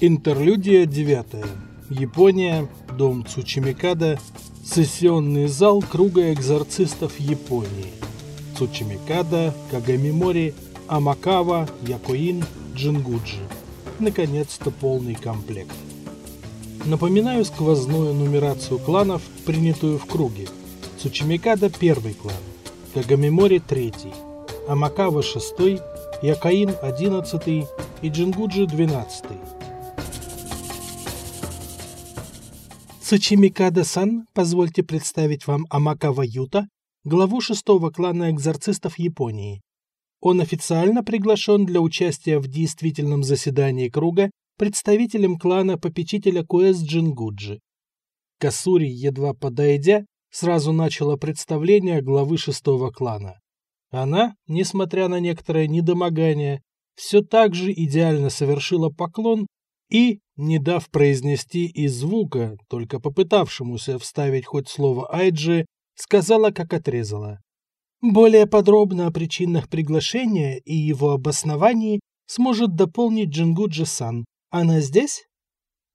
Интерлюдия 9. Япония. Дом Цучимикада. Сессионный зал Круга экзорцистов Японии. Цучимикада, Кагамимори, Амакава, Якоин, Джингуджи. Наконец-то полный комплект. Напоминаю сквозную нумерацию кланов, принятую в круге. Цучимикада – первый клан, Кагамимори – третий, Амакава – шестой, Якоин – одиннадцатый и Джингуджи – двенадцатый. Цучимикада-сан, позвольте представить вам Амакава Юта, главу шестого клана экзорцистов Японии. Он официально приглашен для участия в действительном заседании круга представителем клана попечителя Куэс Джингуджи. Касури, едва подойдя, сразу начала представление главы шестого клана. Она, несмотря на некоторое недомогание, все так же идеально совершила поклон и, не дав произнести и звука, только попытавшемуся вставить хоть слово Айджи, сказала, как отрезала. Более подробно о причинах приглашения и его обосновании сможет дополнить Джингуджи-сан. Она здесь?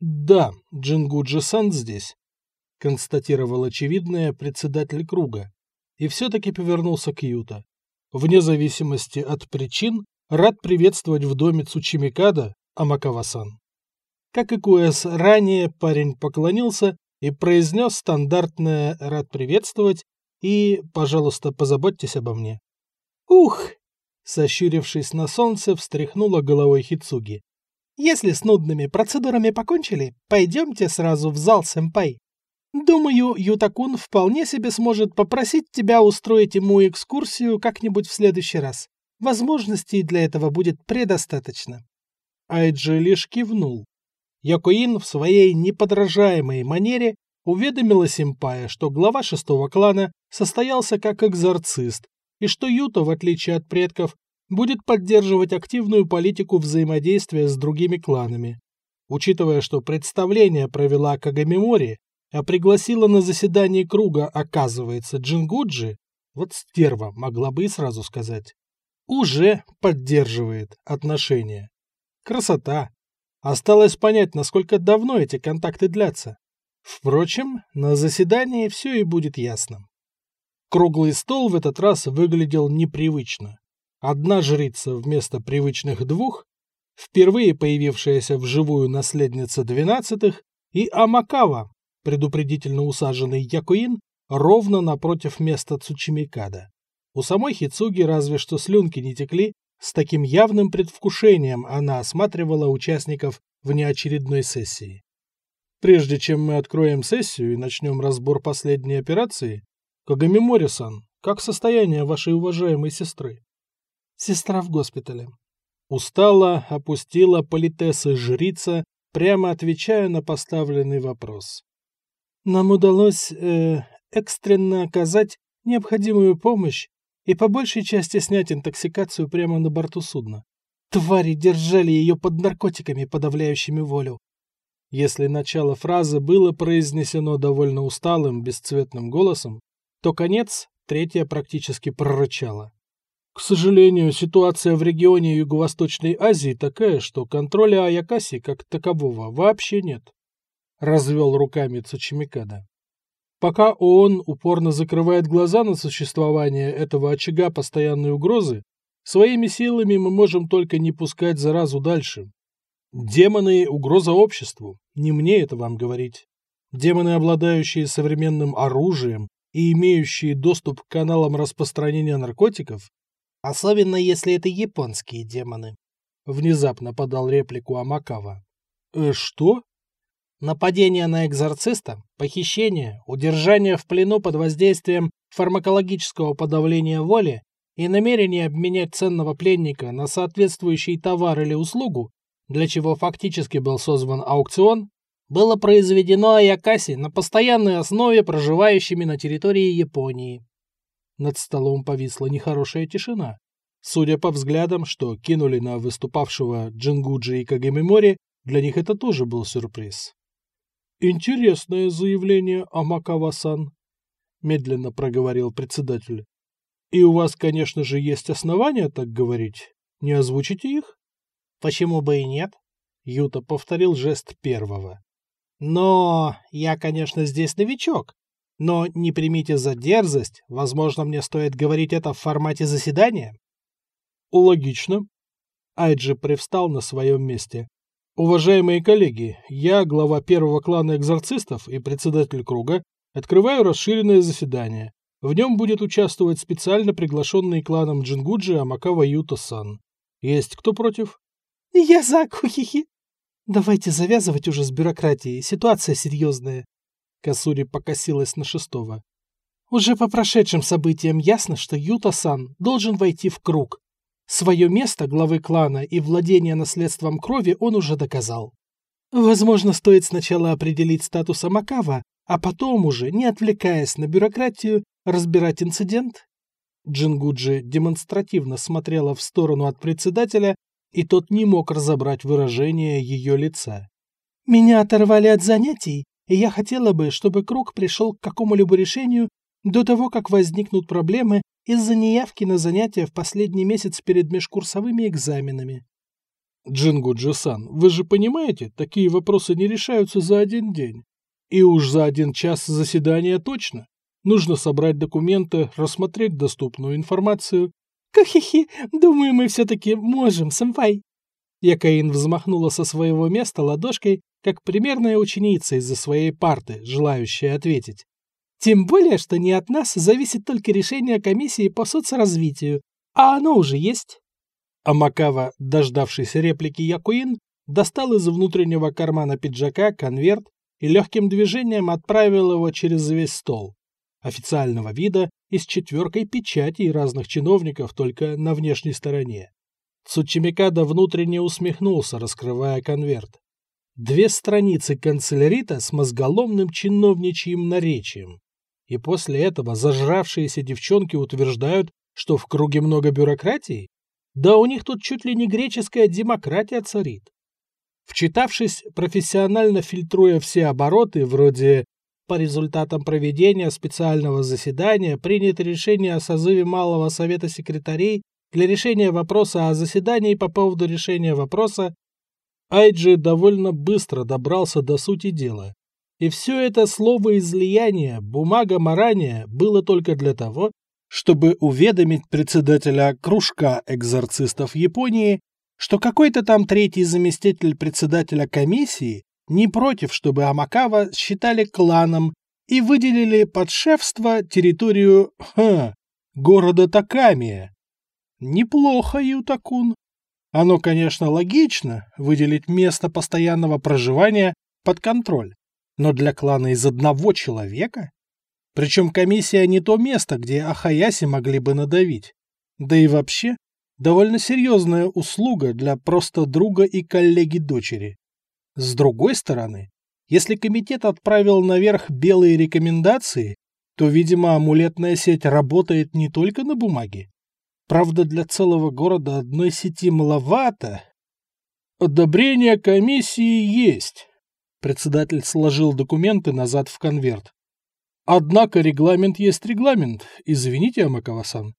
Да, Джингуджи-сан здесь, констатировал очевидное председатель круга. И все-таки повернулся к Юта. Вне зависимости от причин, рад приветствовать в доме Цучимикада Амакава-сан. Как и Куэс ранее, парень поклонился и произнес стандартное «рад приветствовать» и «пожалуйста, позаботьтесь обо мне». «Ух!» — сощурившись на солнце, встряхнула головой Хицуги. «Если с нудными процедурами покончили, пойдемте сразу в зал, сэмпай. Думаю, Ютакун вполне себе сможет попросить тебя устроить ему экскурсию как-нибудь в следующий раз. Возможностей для этого будет предостаточно». Айджи лишь кивнул, Якоин в своей неподражаемой манере уведомила Симпая, что глава шестого клана состоялся как экзорцист, и что Юта, в отличие от предков, будет поддерживать активную политику взаимодействия с другими кланами. Учитывая, что представление провела Кагамимори, а пригласила на заседание круга, оказывается, Джингуджи, вот стерва могла бы и сразу сказать, уже поддерживает отношения. Красота! Осталось понять, насколько давно эти контакты длятся. Впрочем, на заседании все и будет ясно. Круглый стол в этот раз выглядел непривычно. Одна жрица вместо привычных двух, впервые появившаяся вживую наследница двенадцатых, и Амакава, предупредительно усаженный Якуин, ровно напротив места Цучимикада. У самой Хицуги разве что слюнки не текли, с таким явным предвкушением она осматривала участников внеочередной сессии. Прежде чем мы откроем сессию и начнем разбор последней операции, Кагамимори-сан, как состояние вашей уважаемой сестры? Сестра в госпитале. Устала, опустила политесы жрица, прямо отвечая на поставленный вопрос. Нам удалось э, экстренно оказать необходимую помощь и по большей части снять интоксикацию прямо на борту судна. Твари держали ее под наркотиками, подавляющими волю. Если начало фразы было произнесено довольно усталым, бесцветным голосом, то конец третья практически прорычала. К сожалению, ситуация в регионе Юго-Восточной Азии такая, что контроля Аякаси как такового вообще нет. Развел руками Цучимикада. Пока ООН упорно закрывает глаза на существование этого очага постоянной угрозы, своими силами мы можем только не пускать заразу дальше. Демоны – угроза обществу, не мне это вам говорить. Демоны, обладающие современным оружием и имеющие доступ к каналам распространения наркотиков, особенно если это японские демоны, внезапно подал реплику Амакава. «Э, что?» Нападение на экзорциста, похищение, удержание в плену под воздействием фармакологического подавления воли и намерение обменять ценного пленника на соответствующий товар или услугу, для чего фактически был созван аукцион, было произведено Аякаси на постоянной основе проживающими на территории Японии. Над столом повисла нехорошая тишина. Судя по взглядам, что кинули на выступавшего Джингуджи и Кагамимори, для них это тоже был сюрприз. «Интересное заявление, Амакава-сан», — медленно проговорил председатель. «И у вас, конечно же, есть основания так говорить. Не озвучите их?» «Почему бы и нет?» Юта повторил жест первого. Но я, конечно, здесь новичок. Но не примите за дерзость, возможно, мне стоит говорить это в формате заседания. Логично. Айджи привстал на своем месте. Уважаемые коллеги, я, глава первого клана экзорцистов и председатель круга, открываю расширенное заседание. В нем будет участвовать специально приглашенный кланом Джингуджи Амакава Юта-сан. Есть кто против? Я за, кухихи. Давайте завязывать уже с бюрократией, ситуация серьезная. Касури покосилась на шестого. Уже по прошедшим событиям ясно, что Юта-сан должен войти в круг. Свое место главы клана и владение наследством крови он уже доказал. Возможно, стоит сначала определить статус Амакава, а потом уже, не отвлекаясь на бюрократию, разбирать инцидент? Джингуджи демонстративно смотрела в сторону от председателя, и тот не мог разобрать выражение ее лица. «Меня оторвали от занятий, и я хотела бы, чтобы круг пришел к какому-либо решению до того, как возникнут проблемы из-за неявки на занятия в последний месяц перед межкурсовыми экзаменами. Джингуджи-сан, вы же понимаете, такие вопросы не решаются за один день. И уж за один час заседания точно. Нужно собрать документы, рассмотреть доступную информацию. Кахихи, думаю, мы все-таки можем, сэмпай. Якаин взмахнула со своего места ладошкой, как примерная ученица из-за своей парты, желающая ответить. Тем более, что не от нас зависит только решение комиссии по соцразвитию, а оно уже есть. Амакава, дождавшись реплики Якуин, достал из внутреннего кармана пиджака конверт и легким движением отправил его через весь стол. Официального вида и с четверкой печатей разных чиновников только на внешней стороне. Цучимикада внутренне усмехнулся, раскрывая конверт. Две страницы канцелярита с мозголомным чиновничьим наречием. И после этого зажравшиеся девчонки утверждают, что в круге много бюрократии? Да у них тут чуть ли не греческая демократия царит. Вчитавшись, профессионально фильтруя все обороты, вроде по результатам проведения специального заседания принято решение о созыве Малого Совета Секретарей для решения вопроса о заседании по поводу решения вопроса, Айджи довольно быстро добрался до сути дела. И все это слово излияние, бумага марания было только для того, чтобы уведомить председателя кружка экзорцистов Японии, что какой-то там третий заместитель председателя комиссии не против, чтобы Амакава считали кланом и выделили под шефство территорию ха, города Такамия. Неплохо, Ютакун. Оно, конечно, логично выделить место постоянного проживания под контроль. Но для клана из одного человека? Причем комиссия не то место, где Ахаяси могли бы надавить. Да и вообще, довольно серьезная услуга для просто друга и коллеги дочери. С другой стороны, если комитет отправил наверх белые рекомендации, то, видимо, амулетная сеть работает не только на бумаге. Правда, для целого города одной сети маловато. Одобрение комиссии есть, Председатель сложил документы назад в конверт. Однако регламент есть регламент, извините, Амакава-сан.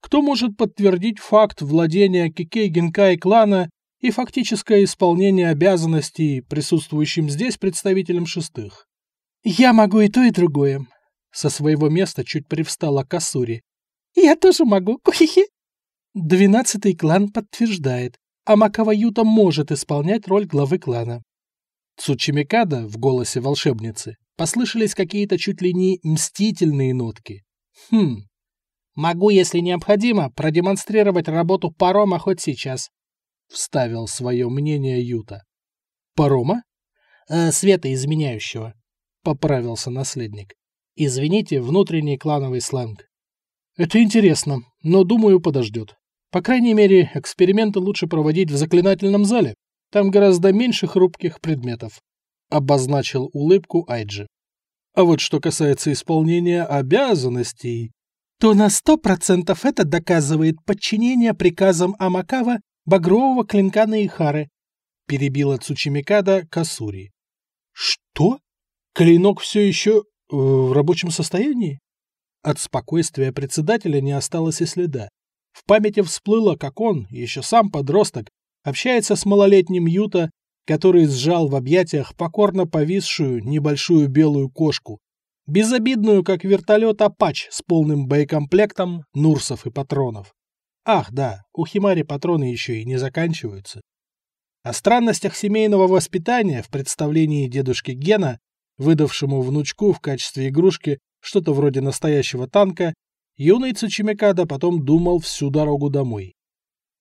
Кто может подтвердить факт владения Кикей Генкай клана и фактическое исполнение обязанностей присутствующим здесь представителям шестых? Я могу и то, и другое. Со своего места чуть привстала Касури. Я тоже могу, кухихи. Двенадцатый клан подтверждает, Амакава Юта может исполнять роль главы клана. Цучимикада в голосе волшебницы послышались какие-то чуть ли не мстительные нотки. Хм. Могу, если необходимо, продемонстрировать работу парома хоть сейчас. Вставил свое мнение Юта. Парома? Э, света изменяющего. Поправился наследник. Извините, внутренний клановый сленг. Это интересно, но, думаю, подождет. По крайней мере, эксперименты лучше проводить в заклинательном зале, там гораздо меньше хрупких предметов. Обозначил улыбку Айджи. А вот что касается исполнения обязанностей, то на сто процентов это доказывает подчинение приказам Амакава багрового клинка Наихары, перебила Цучимикада Касури. Что? Клинок все еще э, в рабочем состоянии? От спокойствия председателя не осталось и следа. В памяти всплыло, как он, еще сам подросток, общается с малолетним Юта, который сжал в объятиях покорно повисшую небольшую белую кошку, безобидную, как вертолет Апач с полным боекомплектом нурсов и патронов. Ах, да, у Химари патроны еще и не заканчиваются. О странностях семейного воспитания в представлении дедушки Гена, выдавшему внучку в качестве игрушки что-то вроде настоящего танка, юный Цучимикада потом думал всю дорогу домой.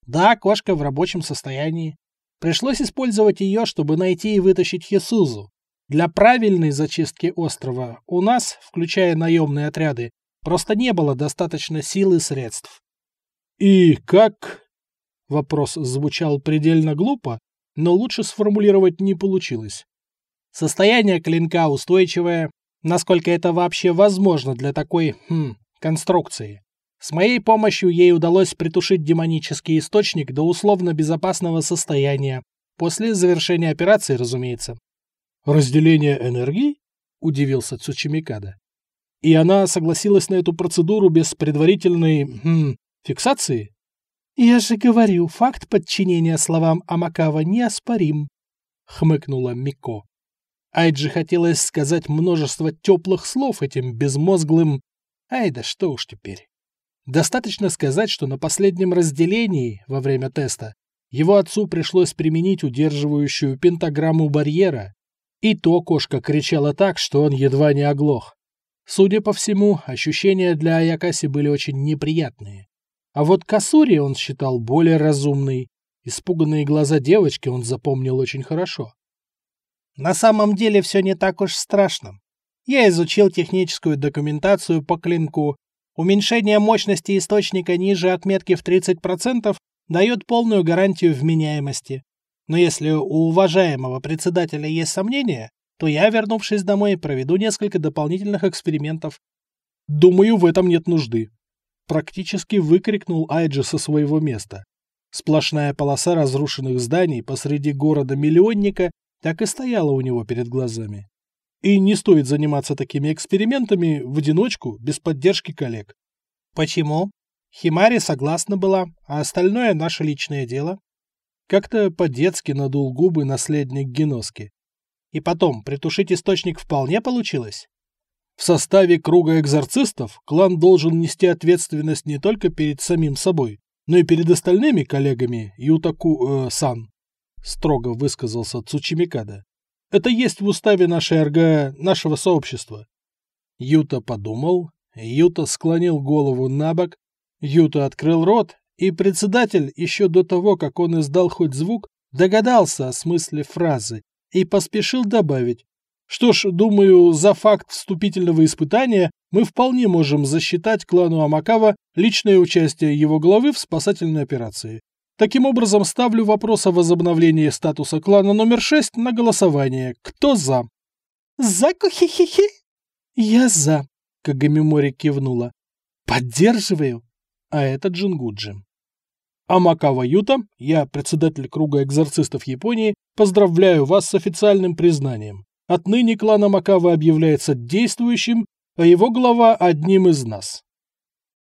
Да, кошка в рабочем состоянии. Пришлось использовать ее, чтобы найти и вытащить Хисузу. Для правильной зачистки острова у нас, включая наемные отряды, просто не было достаточно сил и средств. «И как?» Вопрос звучал предельно глупо, но лучше сформулировать не получилось. Состояние клинка устойчивое, насколько это вообще возможно для такой, хм, конструкции. С моей помощью ей удалось притушить демонический источник до условно безопасного состояния, после завершения операции, разумеется. «Разделение энергии?» – удивился Цучимикада. «И она согласилась на эту процедуру без предварительной... Хм, фиксации?» «Я же говорю, факт подчинения словам Амакава неоспорим», — хмыкнула Мико. Айджи хотелось сказать множество теплых слов этим безмозглым... Ай да что уж теперь. Достаточно сказать, что на последнем разделении, во время теста, его отцу пришлось применить удерживающую пентаграмму барьера, и то кошка кричала так, что он едва не оглох. Судя по всему, ощущения для Аякаси были очень неприятные. А вот Касури он считал более разумной. Испуганные глаза девочки он запомнил очень хорошо. На самом деле все не так уж страшно. Я изучил техническую документацию по клинку. Уменьшение мощности источника ниже отметки в 30% дает полную гарантию вменяемости. Но если у уважаемого председателя есть сомнения, то я, вернувшись домой, проведу несколько дополнительных экспериментов. Думаю, в этом нет нужды практически выкрикнул Айджи со своего места. Сплошная полоса разрушенных зданий посреди города-миллионника так и стояла у него перед глазами. И не стоит заниматься такими экспериментами в одиночку, без поддержки коллег. Почему? Химари согласна была, а остальное наше личное дело. Как-то по-детски надул губы наследник Геноски. И потом, притушить источник вполне получилось. В составе круга экзорцистов клан должен нести ответственность не только перед самим собой, но и перед остальными коллегами Ютаку-сан, э, строго высказался Цучимикада. Это есть в уставе нашей РГ, нашего сообщества. Юта подумал, Юта склонил голову на бок, Юта открыл рот, и председатель, еще до того, как он издал хоть звук, догадался о смысле фразы и поспешил добавить что ж, думаю, за факт вступительного испытания мы вполне можем засчитать клану Амакава личное участие его главы в спасательной операции. Таким образом, ставлю вопрос о возобновлении статуса клана номер 6 на голосование. Кто за? За хи-хи-хи. Я за, Кагамимори кивнула. Поддерживаю. А это Джингуджи. Амакава Юта, я председатель круга экзорцистов Японии, поздравляю вас с официальным признанием. Отныне клан Амакава объявляется действующим, а его глава одним из нас.